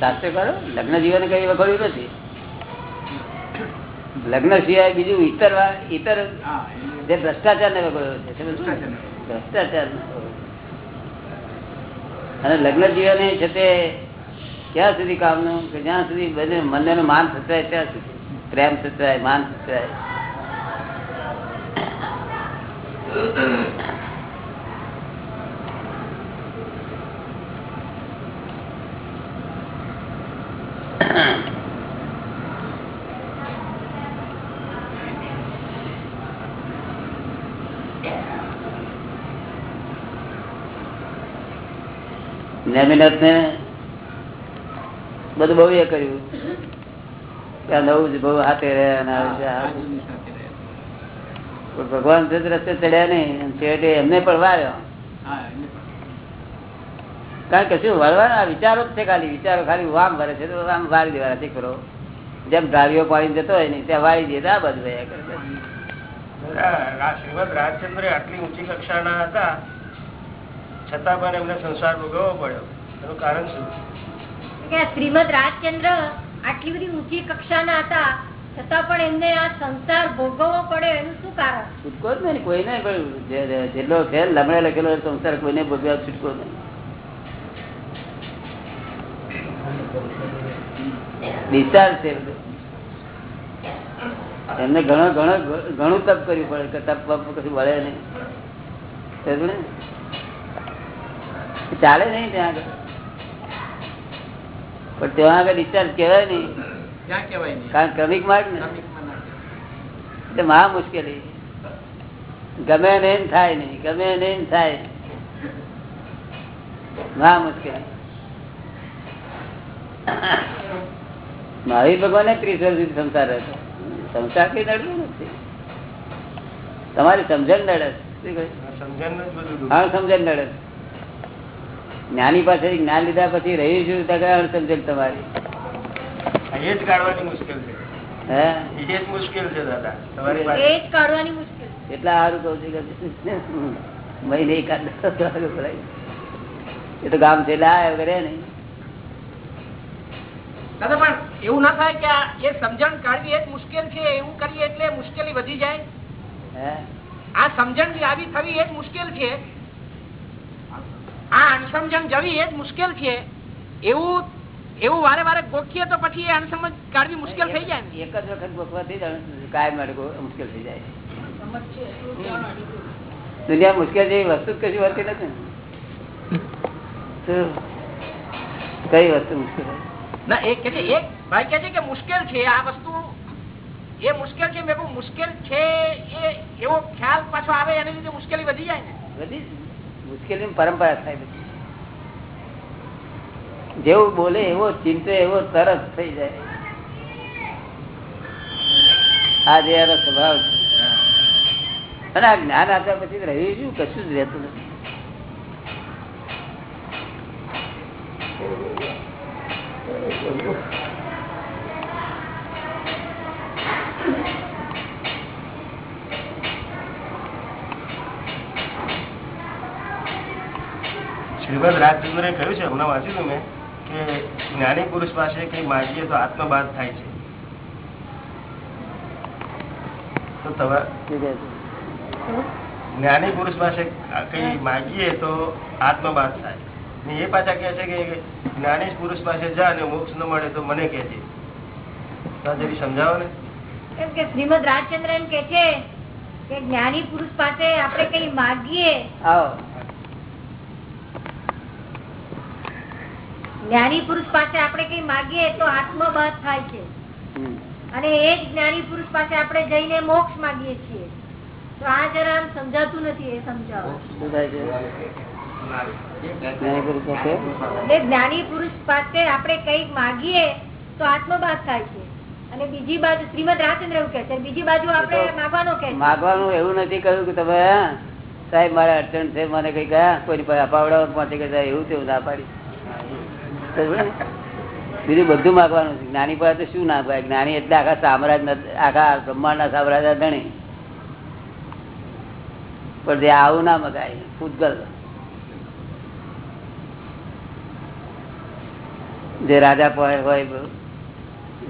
શાસ્ત્ર કરો લગ્ન જીવન કઈ વખાણ્યું નથી. લગ્ન સિવાય બીજું ઇતર ઇતર જે ભ્રષ્ટાચાર ને વગોડ્યો છે ભ્રષ્ટાચાર અને લગ્ન જીવન એ છે તે ક્યાં સુધી કામનું? કે જ્યાં સુધી બધે મને માન સચવાય ત્યાં સુધી. પ્રેમ સચવાય માન સચવાય નેમિનટ ને બધું બહુ એ કર્યું. નવું જ બહુ હાથે ભગવાન રસ્તે ચડ્યા નહીં છેવટે એમને પણ વાર્યો. કારણ કે શું વળવાના વિચારો જ છે ખાલી વિચારો ખાલી વામ ભરે છે તો આમ વાળી દેવાના દીકરો કરો જેમ ધારીઓ પાણી જતો હોય ને ત્યાં વાળી દે તો આ બધું શ્રીમદ રાજચંદ્ર આટલી ઊંચી કક્ષાના હતા છતાં પણ એમને સંસાર ભોગવવો પડ્યો. એનું કારણ શું? શ્રીમદ રાજચંદ્ર આટલી બધી ઊંચી કક્ષાના હતા છતાં પણ એમને આ સંસાર ભોગવવો પડ્યો એનું શું કારણ? છૂટકો જ નહીં કોઈને પણ જે- જે- જેટલો છે લમણે લખેલો સંસાર કોઈને ભોગવ્યા છૂટકો નહીં. ડિસ્ચાર્જ છે. બધું. એમને ઘણો ઘણો ઘણું તપ કર્યું પડે કે તપ કશું વળે નહીં? ચાલે નહીં ત્યાં આગળ? પણ ત્યાં આગળ ડિસ્ચાર્જ કહેવાય નહીં. નહીં? કારણ ક્રમિક માર્ગ ને. એટલે મહા મુશ્કેલી. ગમે ને એમ થાય નહીં ગમે ને એમ થાય મહા મુશ્કેલી. મહાવીર ભગવાન ત્રીસ વર્ષ સુધી સંસાર રહેતો સંસાર કઈ નડવું નથી. તમારી સમજણ નડે? સમજણ નડે. જ્ઞાની પાસે જ્ઞાન લીધા પછી રહી સમજણ તમારી? એ જ કાઢવાની મુશ્કેલ છે. હે? એ જ મુશ્કેલ છે દાદા તમારી એ જ કાઢવાની મુશ્કેલ એટલા સારું કહું છું કે મહિને એકાદ એ તો ગામ છે આ કરે નહીં દાદા પણ એવું ના થાય કે એ સમજણ કાઢવી એ જ મુશ્કેલ છે એવું કરીએ એટલે મુશ્કેલી વધી જાય. હે? આ સમજણ આવી થવી એ જ મુશ્કેલ છે. આ અણસમજણ જવી એ જ મુશ્કેલ છે. એવું એવું વારે વારે ગોખીએ તો પછી એ અણસમજ કાઢવી મુશ્કેલ થઈ જાય એક જ વખત ગોખવાથી કાયમ મુશ્કેલ થઈ જાય. દુનિયા મુશ્કેલ જેવી વસ્તુ કશી હોતી નથી કઈ વસ્તુ મુશ્કેલ ના એ કે છે એક ભાઈ કે છે કે મુશ્કેલ છે આ વસ્તુ એ મુશ્કેલ છે મેં મુશ્કેલ છે એ એવો ખ્યાલ પાછો આવે એને લીધે મુશ્કેલી વધી જાય ને. બધી જ મુશ્કેલીની પરંપરા થાય બધી. જેવું બોલે એવો ચિંતે એવો તરત થઈ જાય. આ જે એનો સ્વભાવ છે. અને આ જ્ઞાન આપ્યા પછી રહ્યું શું, કશું જ રહેતું નથી. શ્રીમદ રાજચંદ્રે કહ્યું છે હમણાં વાંચ્યું હતું મેં કે જ્ઞાની પુરુષ પાસે કઈ માગીએ તો આત્મબાદ થાય છે. તો? જ્ઞાની પુરુષ પાસે કઈ માગીએ તો આત્મબાદ થાય. ને એ પાછા કહે છે કે જ્ઞાની પુરુષ પાસે જા અને મોક્ષ ન મળે તો મને કહેજે જરી સમજાવો ને? કેમ કે શ્રીમદ રાજચંદ્ર એમ કે છે કે જ્ઞાની પુરુષ પાસે આપણે કઈ માગીએ જ્ઞાની પુરુષ પાસે આપણે કઈ માગીએ તો આત્મબાદ થાય છે. અને એ જ જ્ઞાની પુરુષ પાસે આપણે જઈને મોક્ષ માગીએ છીએ. તો આ જરા આમ સમજાતું નથી એ સમજાવો જ્ઞાની પુરુષ પાસે? આપણે કંઈક માગીએ તો આત્મબાદ થાય છે. અને બીજી બાજુ શ્રીમદ રાજચંદ્ર એવું કે છે. બીજી બાજુ આપણે માગવાનો કે માગવાનું એવું નથી કહ્યું કે તમે સાહેબ મારે અડચણ છે મને કઈ ગયા કોઈ અપાવડાવવા પહોંચી ગયા એવું તેવું ના પાડી? બીજું બધું માગવાનું છે. જ્ઞાની પાસે શું ના ભાઈ જ્ઞાની એટલે આખા સામ્રાજ્ય આખા બ્રહ્માંડ સામ્રાજ્ય ધણી. પણ જે આવું ના મગાય પૂતગલ જે રાજા પણ હોય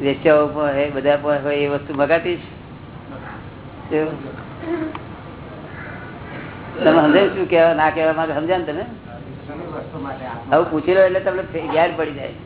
વેચ્યાઓ પણ હોય, બધા પણ હોય, એ વસ્તુ મગાતી તમે સમજાય શું કેવા ના કેવા માંગે? સમજાય ને તમે? હવે પૂછી લો એટલે તમને ગેર પડી જાય.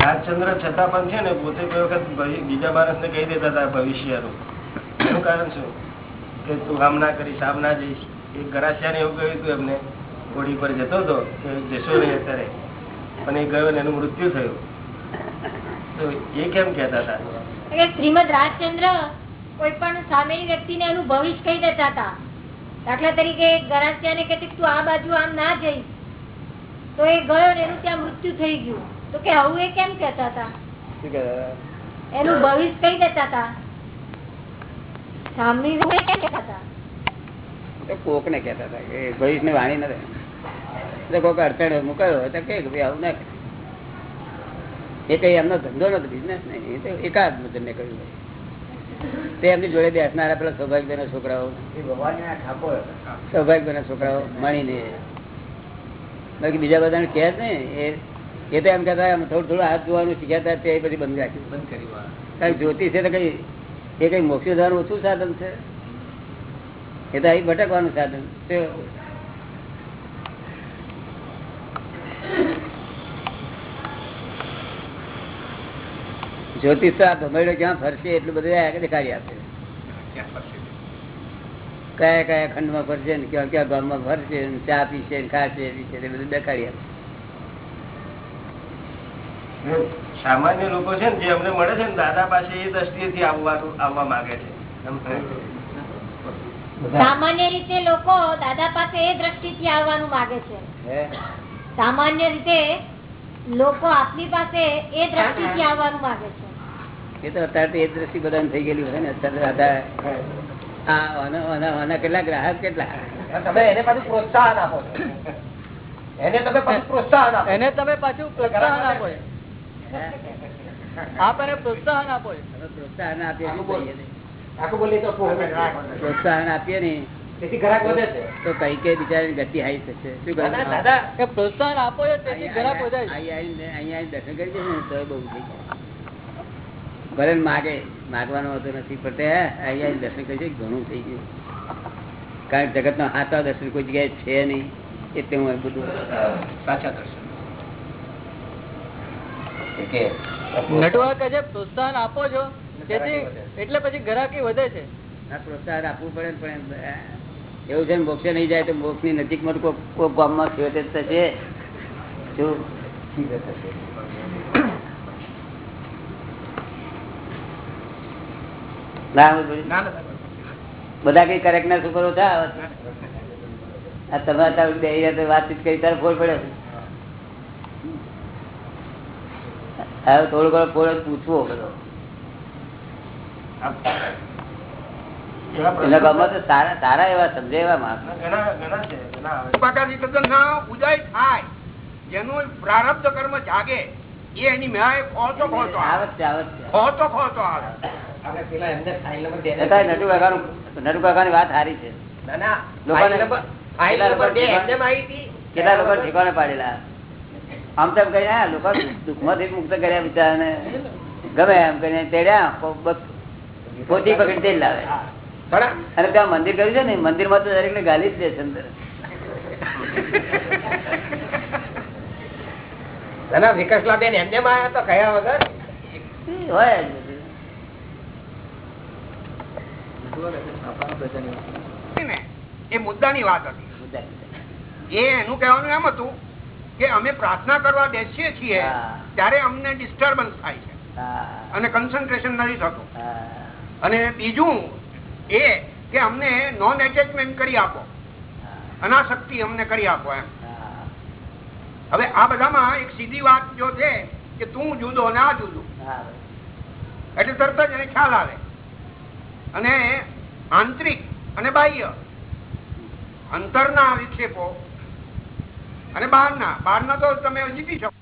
રાજચંદ્ર છતાં પણ છે ને પોતે કોઈ વખત બીજા માણસને કહી દેતા હતા ભવિષ્યનું. એનું કારણ શું? કે તું આમ ના કરીશ આમ ના જઈશ. એક ગરાસિયાને એવું કહ્યું હતું એમને ઘોડી પર જતો હતો જશો નહીં અત્યારે. પણ એ ગયો ને એનું મૃત્યુ થયું. તો એ કેમ કેતા હતા? શ્રીમદ રાજચંદ્ર કોઈ પણ સામેની વ્યક્તિને એનું ભવિષ્ય કહી દેતા હતા. દાખલા તરીકે ગરાસિયાને કહેતી કે તું આ બાજુ આમ ના જઈશ. તો એ ગયો ને એનું ત્યાં મૃત્યુ થઈ ગયું. તો કે આવું એ કેમ કેતા હતા? એનું ભવિષ્ય કહી દેતા હતા. સામની કેમ કેતા હતા? તો કોક ને કેતા હતા કે ભવિષ્યની વાણી નથી એટલે અડચણ મુકાયો તો કે ભાઈ આવું ના એ કઈ એમનો ધંધો નથી બિઝનેસ નહીં. એ તો એકાદ તમને કહ્યું તે એમની જોડે બેસનારા પેલા સૌભાગ્યના છોકરાઓ સૌભાગ્યના છોકરાઓ મળીને. બાકી બીજા બધાને કહે જ ને એ એ તો એમ કહેતા એમ થોડું થોડું હાથ જોવાનું શીખ્યા હતા તે પછી બંધ રાખ્યું. બંધ કર્યું કારણ જ્યોતિષ છે તો કઈ એ કઈ મોક્ષ ઓછું સાધન છે. એ તો અહીં ભટકવાનું સાધન છે જ્યોતિષ તો આ ભમેડો ક્યાં ફરશે એટલું બધું દેખાડી આપે. કયા કયા ખંડમાં ફરશે ને ક્યાં ક્યાં ગામમાં ફરશે ચા પીશે ખાશે પીશે એ બધું દેખાડી આપે. સામાન્ય લોકો છે ને જે અમને મળે છે ને દાદા પાસે એ દ્રષ્ટિએથી આવવાનું આવવા માંગે છે. સામાન્ય રીતે લોકો દાદા પાસે એ દ્રષ્ટિથી આવવાનું માંગે છે. સામાન્ય રીતે લોકો આપની પાસે એ દ્રષ્ટિથી આવવાનું માંગે છે. એ તો અત્યારે એ દ્રષ્ટિ બધા થઈ ગયેલી હોય ને. અત્યારે આના કેટલા ગ્રાહક કેટલા? તમે એને પાછું પ્રોત્સાહન આપો. એને તમે પાછું પ્રોત્સાહન આપો. એને તમે પાછું પ્રોત્સાહન આપો. આપ એને પ્રોત્સાહન આપો. પ્રોત્સાહન આપીએ ને? આખું બોલી તો પ્રોત્સાહન આપીએ ને. તેથી ગ્રાહક વધે છે. તો કઈ કઈ બિચારી ગતિ હાઈ થશે. શું ના, ના, દાદા. પ્રોત્સાહન આપો છો તેથી ગ્રાહક વધારે અહીંયા આવીને- દર્શન કરી ને તો બહુ થઈ જાય. ભલે માગે માગવાનો હોતો નથી પણ તે અહીંયા દર્શન કરી છે ઘણું થઈ ગયું. કારણ કે જગતના હાથા દર્શન કોઈ જગ્યાએ છે નહીં એટલે હું બધું સાચા દર્શન નટવા પ્રોત્સાહન આપો છો. તેથી એટલે પછી ગ્રાહકી વધે છે. પ્રોત્સાહન આપવું પડે પણ એવું છે મોક્ષે નહીં જાય તો મોક્ષની નજીકમાં કોઈ ગામમાં થશે. શું હું બોલી- બધા કઈ કરેક્ટનેસ ઉપર શું કરો છો? આ તમે બે વાતચીત કરી તારે ફોડ પડ્યો હવે થોડું ઘણો ફોડ પૂછવો બધો. સારા એવા સમજે એવા માણસ. જેનું પ્રારબ્ધ કર્મ જાગે એ એની મેળા ખોતો ખોતો આવે. ખોલતો ખોલતો આવે. આપણે પેલા એમને ફાઇલ નંબર બે છતાંય નટુ કાકાનું નટુ કાકાની વાત સારી છે. કેટલા લોકો ઠેકાણે પાડેલા? આમ તેમ આ લોકો દુઃખમાંથી મુક્ત કર્યા બિચારાને. ગમે એમ કરીને તેડ્યા પોતી પકડી તેલ લાવે. અને ત્યાં મંદિર કર્યું છે ને મંદિરમાં તો દરેક ને ગાલી જ દે છે અંદર. ના વિકસલાબેન એમને માં આવ્યા તો કયા વગર? હોય જ બધું. ને એ મુદ્દાની વાત હતી. એ એનું કહેવાનું એમ હતું કે અમે પ્રાર્થના કરવા બેસીએ છીએ ત્યારે અમને ડિસ્ટર્બન્સ થાય છે. અને કન્સન્ટ્રેશન નથી થતું. અને બીજું એ કે અમને નોન એટેચમેન્ટ કરી આપો. અનાશક્તિ અમને કરી આપો એમ. હવે આ બધામાં એક સીધી વાત જો છે કે તું જુદો ને આ જુદો એટલે તરત જ એને ખ્યાલ આવે. અને આંતરિક અને બાહ્ય. અંતરના વિક્ષેપો અને બહારના. બહારના તો તમે જીતી શકો